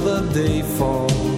Another day for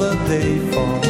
but they fall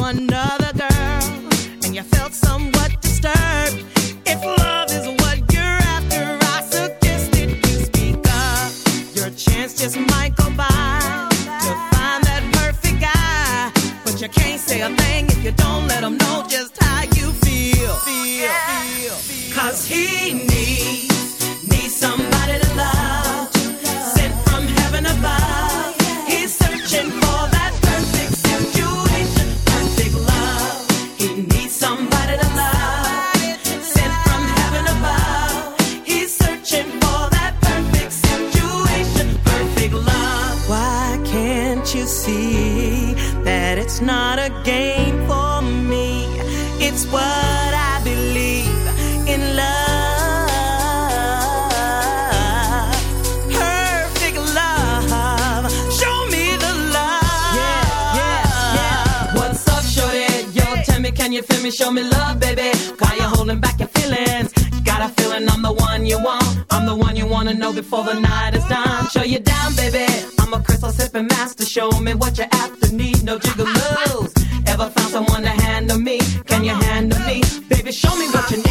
hand to me. Baby, show me what you need.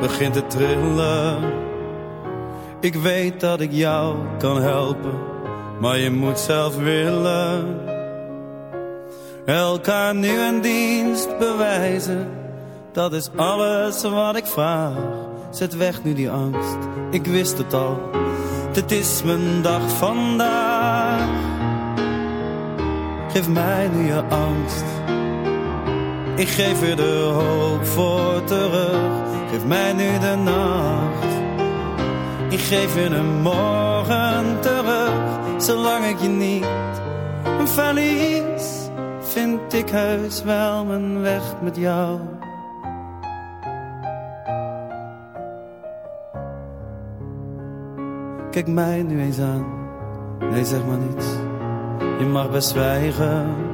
begint te trillen. Ik weet dat ik jou kan helpen, maar je moet zelf willen. Elkaar nu een dienst bewijzen, dat is alles wat ik vraag. Zet weg nu die angst, ik wist het al, dit is mijn dag vandaag. Geef mij nu je angst, ik geef je de hoop voor terug. Geef mij nu de nacht. Ik geef je een morgen terug. Zolang ik je niet verlies, vind ik heus wel mijn weg met jou. Kijk mij nu eens aan. Nee, zeg maar niets. Je mag best zwijgen.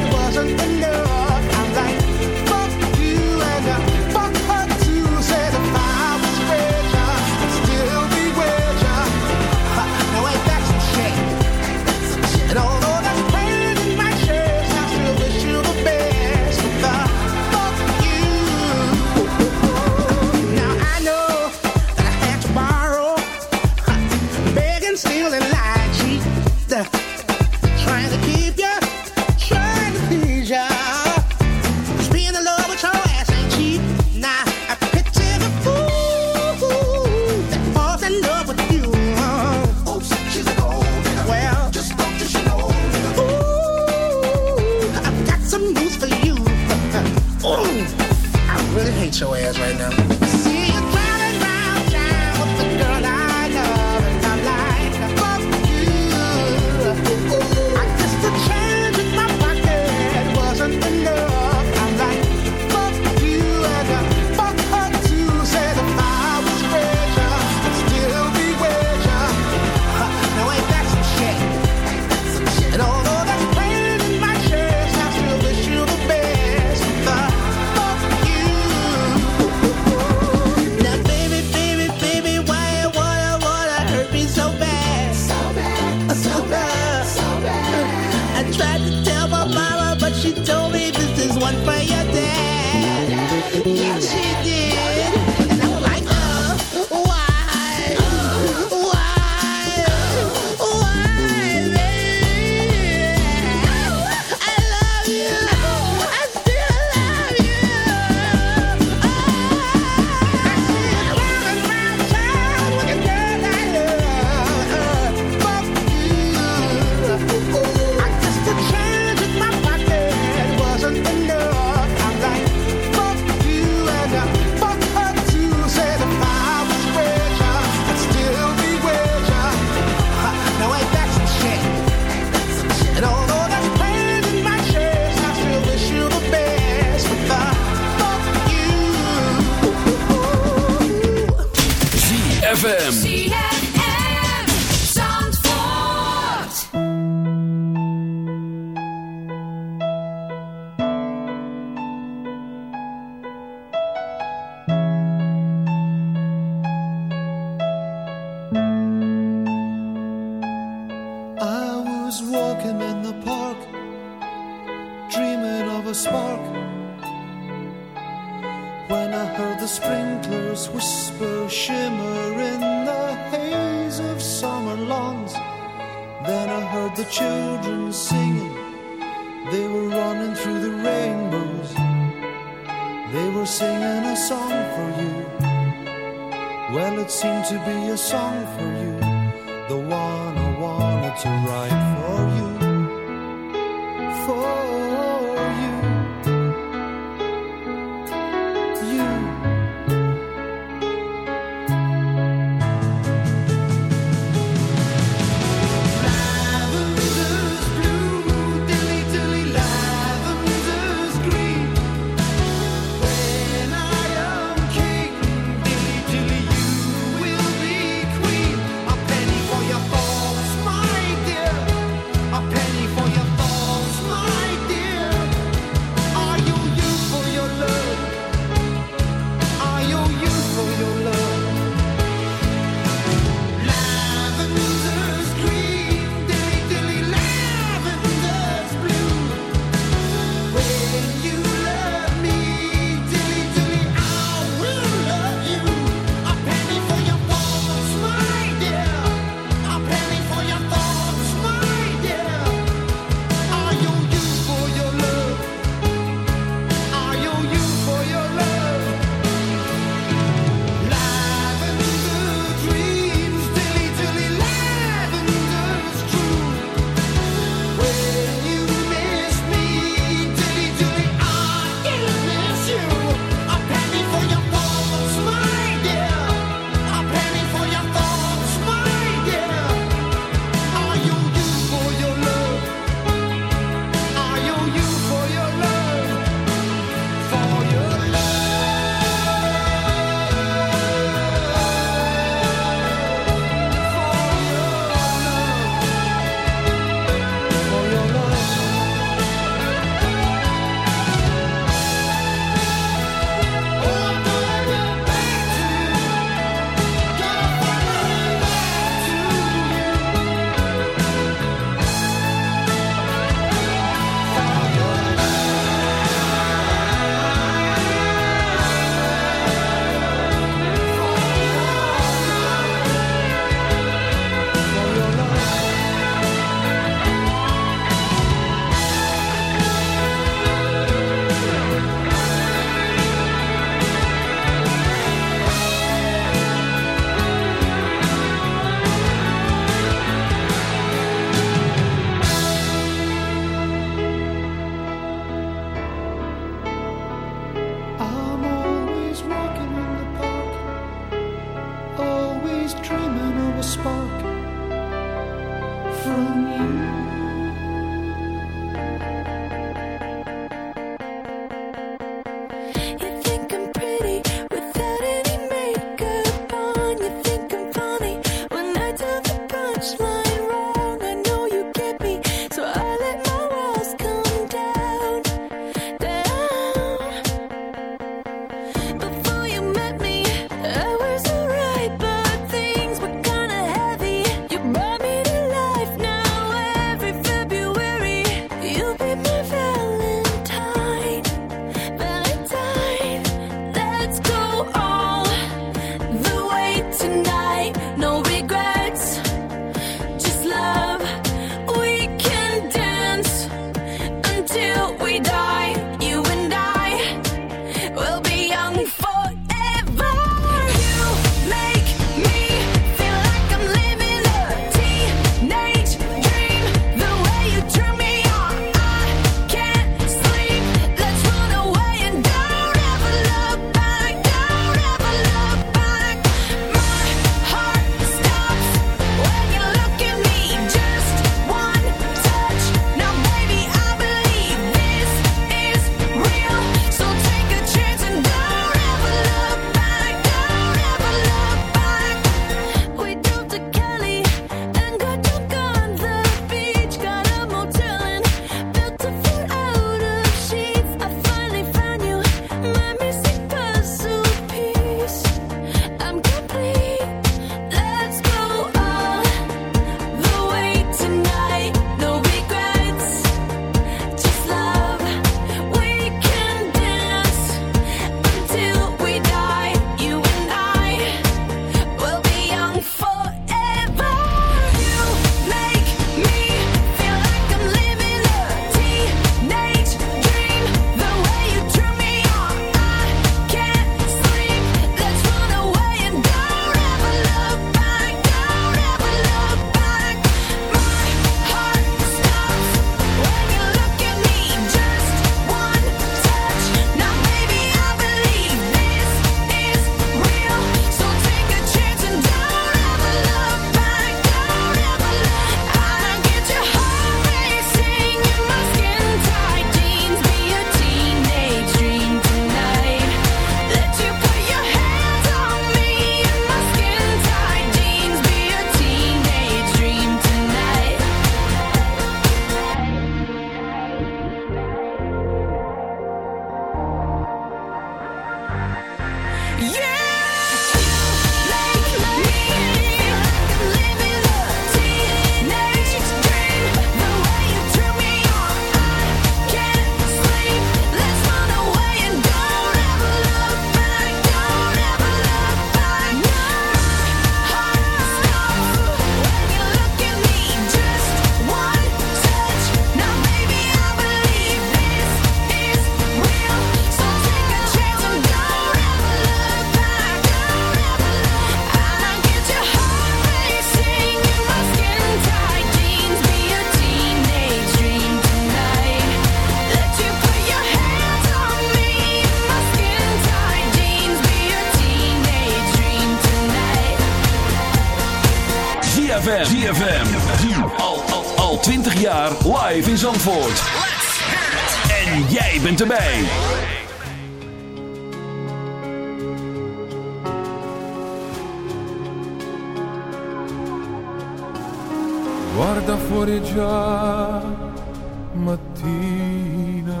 mattina.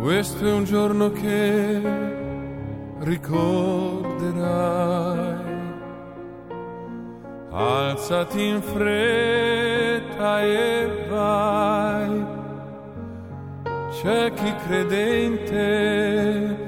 Questo è un giorno che ricorderai. Alzati in fretta e vai. C'è chi credente in te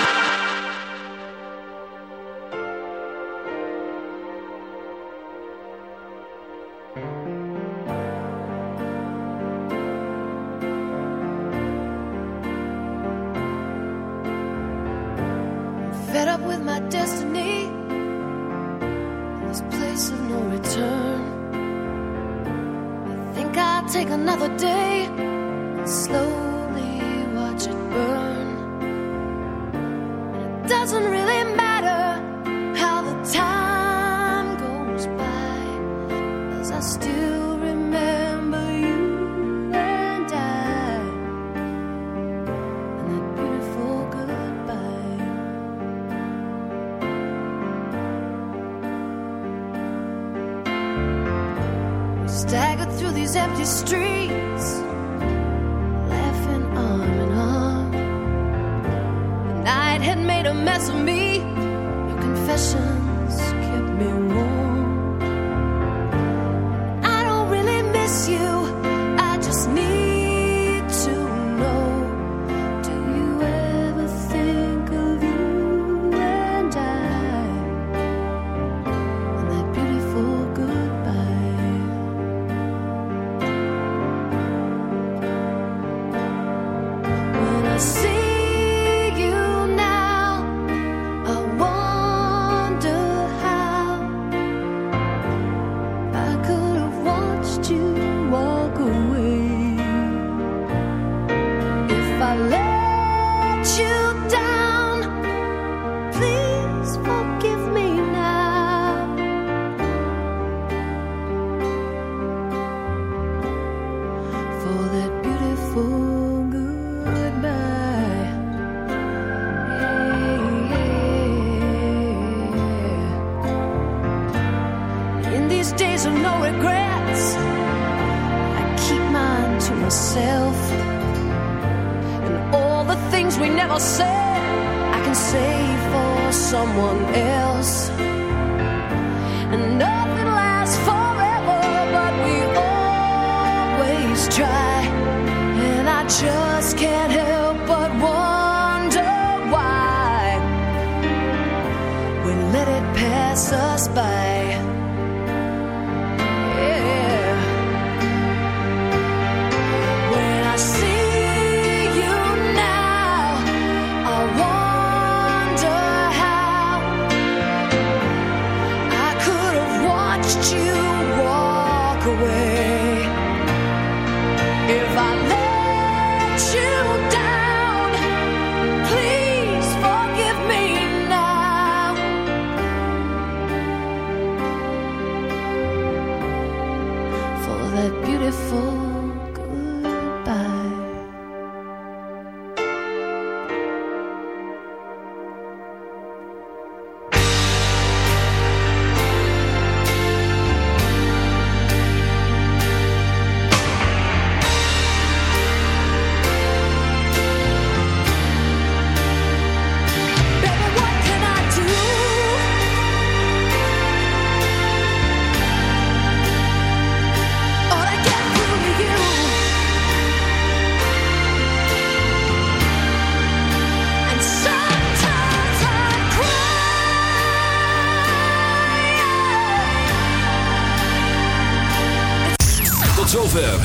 Had made a mess of me. Your confessions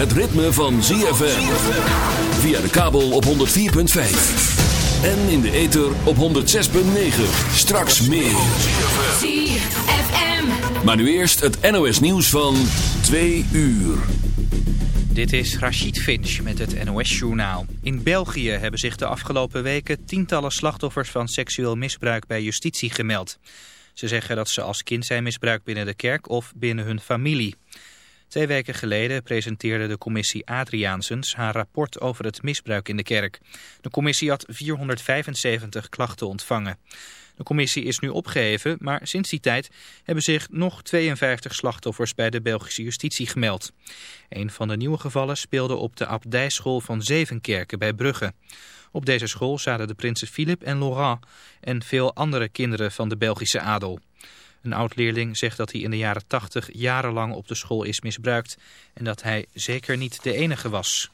het ritme van ZFM. Via de kabel op 104.5. En in de ether op 106.9. Straks meer. ZFM. Maar nu eerst het NOS nieuws van 2 uur. Dit is Rachid Finch met het NOS-journaal. In België hebben zich de afgelopen weken tientallen slachtoffers van seksueel misbruik bij justitie gemeld. Ze zeggen dat ze als kind zijn misbruikt binnen de kerk of binnen hun familie. Twee weken geleden presenteerde de commissie Adriaansens haar rapport over het misbruik in de kerk. De commissie had 475 klachten ontvangen. De commissie is nu opgeheven, maar sinds die tijd hebben zich nog 52 slachtoffers bij de Belgische justitie gemeld. Een van de nieuwe gevallen speelde op de abdijschool van Zevenkerken bij Brugge. Op deze school zaten de prinsen Philip en Laurent en veel andere kinderen van de Belgische adel. Een oud-leerling zegt dat hij in de jaren 80 jarenlang op de school is misbruikt en dat hij zeker niet de enige was.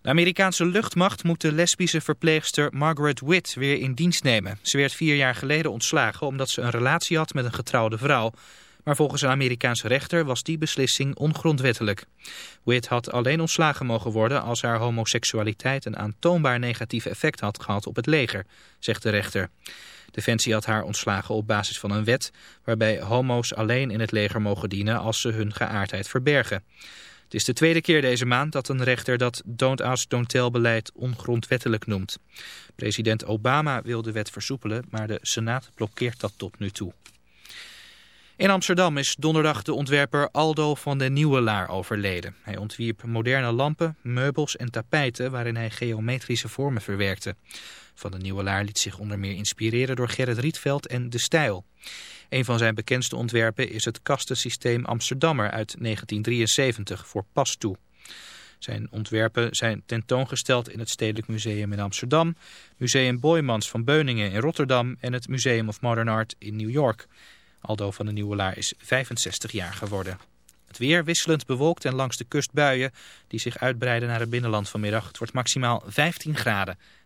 De Amerikaanse luchtmacht moet de lesbische verpleegster Margaret Witt weer in dienst nemen. Ze werd vier jaar geleden ontslagen omdat ze een relatie had met een getrouwde vrouw. Maar volgens een Amerikaanse rechter was die beslissing ongrondwettelijk. Witt had alleen ontslagen mogen worden als haar homoseksualiteit een aantoonbaar negatief effect had gehad op het leger, zegt de rechter. Defensie had haar ontslagen op basis van een wet waarbij homo's alleen in het leger mogen dienen als ze hun geaardheid verbergen. Het is de tweede keer deze maand dat een rechter dat Don't Ask, Don't Tell beleid ongrondwettelijk noemt. President Obama wil de wet versoepelen, maar de Senaat blokkeert dat tot nu toe. In Amsterdam is donderdag de ontwerper Aldo van den Nieuwelaar overleden. Hij ontwierp moderne lampen, meubels en tapijten waarin hij geometrische vormen verwerkte. Van den Nieuwelaar liet zich onder meer inspireren door Gerrit Rietveld en De Stijl. Een van zijn bekendste ontwerpen is het kastensysteem Amsterdammer uit 1973 voor pas toe. Zijn ontwerpen zijn tentoongesteld in het Stedelijk Museum in Amsterdam, Museum Boymans van Beuningen in Rotterdam en het Museum of Modern Art in New York. Aldo van de Nieuwelaar is 65 jaar geworden. Het weer wisselend bewolkt en langs de kust buien die zich uitbreiden naar het binnenland vanmiddag. Het wordt maximaal 15 graden.